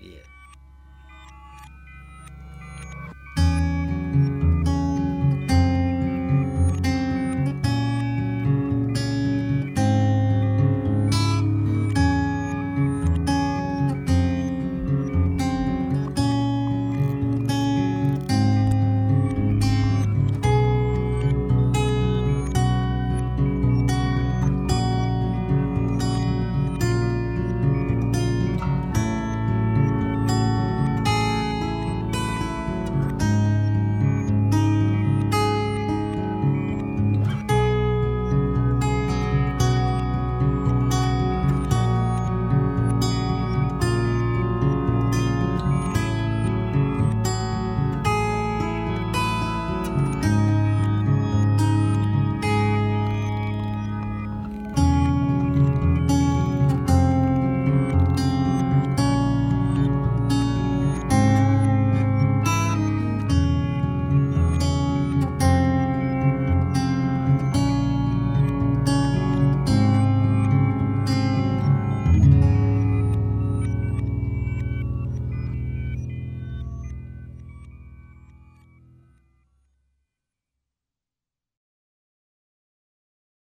Yeah.